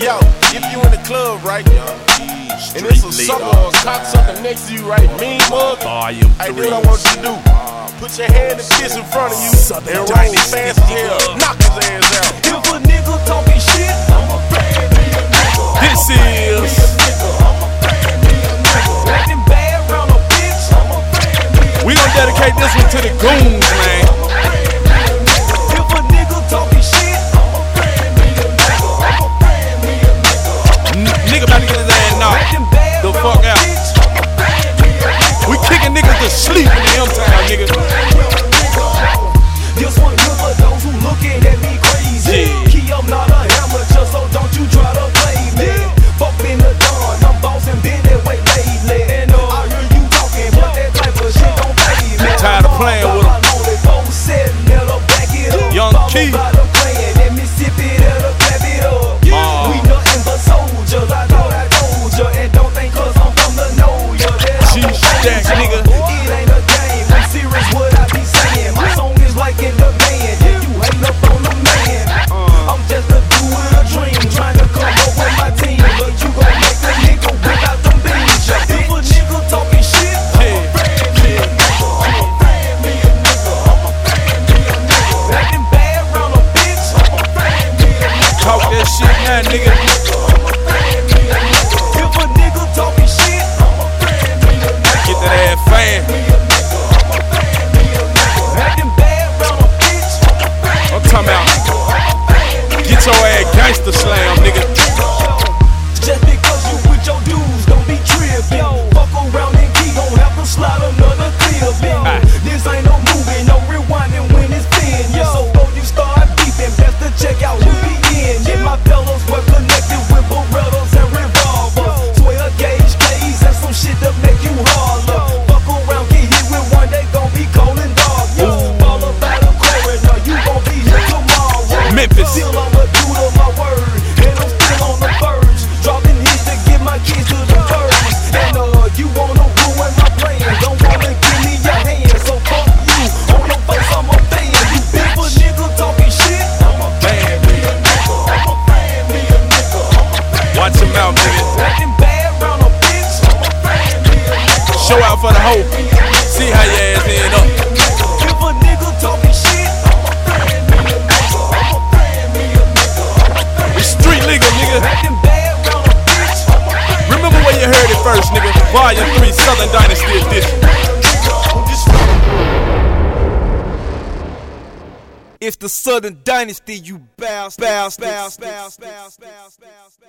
Yo, if you in the club, right? And it's a sucker uh, or a cocksucker next to you, right? Uh, mean mug. Volume Hey, three. dude, I want you to do. Uh, Put your hand and kiss in front of you Southern and roll Dynasty. fast as hell. Knock his ass out. If a nigga talking shit, I'ma bang me a nigga. This is Acting bad round a bitch, I'ma me a we gonna dedicate this one to the goons, man. Niggas sleep in the M-Town, nigga. This one here for those who looking at me crazy. Yeah. Key, I'm not a amateur, so don't you try to play me. Fuck in the dawn, I'm bossing, been that way lately. And uh, I hear you talking, but that type of shit don't pay me. Tired of playing with 'em. Young Young Key. Shit nigga. If a nigga talking shit, Get that ass fan. acting bad round a bitch. I'm talking about. Get your ass gangster slam, nigga. Show out for the hoe. See how your ass end up. If a nigga talking shit, I'm a fan me a nigga. I'm a fan me a nigga. It's street legal, nigga. acting bad round a bitch. I'm a fan Remember where you heard it first, nigga. Volume 3, Southern Dynasty Edition. It's the Southern Dynasty, you bows, bows, bows, bows, bows, bows, bows.